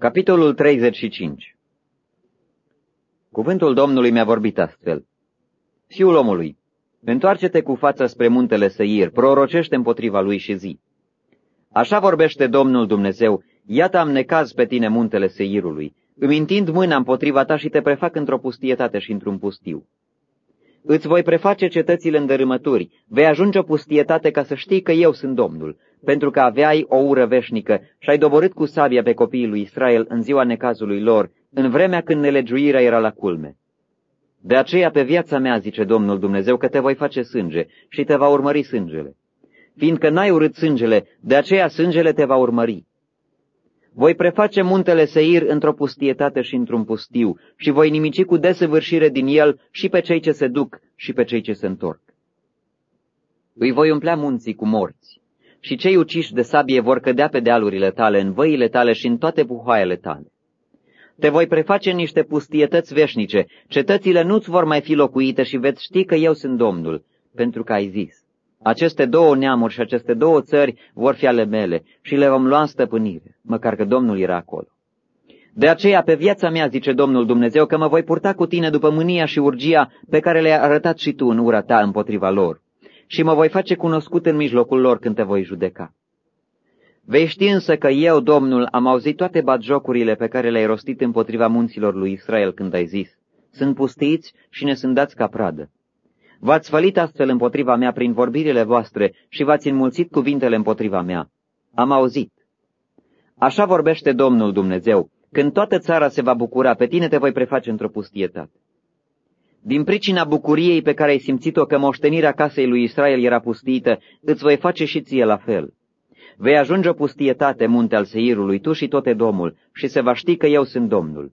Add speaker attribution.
Speaker 1: Capitolul 35 Cuvântul Domnului mi-a vorbit astfel. Fiul omului, întoarce-te cu fața spre muntele Săir, prorocește împotriva lui și zi. Așa vorbește Domnul Dumnezeu, iată am necaz pe tine muntele Seirului, îmi întind mâna împotriva ta și te prefac într-o pustietate și într-un pustiu. Îți voi preface cetățile în dărâmături, vei ajunge o pustietate ca să știi că eu sunt Domnul, pentru că aveai o ură veșnică și ai doborât cu sabia pe copiii lui Israel în ziua necazului lor, în vremea când nelegiuirea era la culme. De aceea pe viața mea, zice Domnul Dumnezeu, că te voi face sânge și te va urmări sângele. Fiindcă n-ai urât sângele, de aceea sângele te va urmări. Voi preface muntele Seir într-o pustietate și într-un pustiu și voi nimici cu desăvârșire din el și pe cei ce se duc și pe cei ce se întorc. Îi voi umplea munții cu morți și cei uciși de sabie vor cădea pe dealurile tale, în văile tale și în toate buhoaiele tale. Te voi preface niște pustietăți veșnice, cetățile nu-ți vor mai fi locuite și veți ști că eu sunt Domnul, pentru că ai zis. Aceste două neamuri și aceste două țări vor fi ale mele și le vom lua în stăpânire, măcar că Domnul era acolo. De aceea, pe viața mea, zice Domnul Dumnezeu, că mă voi purta cu tine după mânia și urgia pe care le-ai arătat și tu în ura ta împotriva lor și mă voi face cunoscut în mijlocul lor când te voi judeca. Vei ști însă că eu, Domnul, am auzit toate batjocurile pe care le-ai rostit împotriva munților lui Israel când ai zis, sunt pustiți și ne sunt dați ca pradă. V-ați fălit astfel împotriva mea prin vorbirile voastre și v-ați înmulțit cuvintele împotriva mea. Am auzit. Așa vorbește Domnul Dumnezeu, când toată țara se va bucura, pe tine te voi preface într-o pustietate. Din pricina bucuriei pe care ai simțit-o că moștenirea casei lui Israel era pustită, îți voi face și ție la fel. Vei ajunge o pustietate, munte al Seirului, tu și tot Edomul, și se va ști că eu sunt Domnul.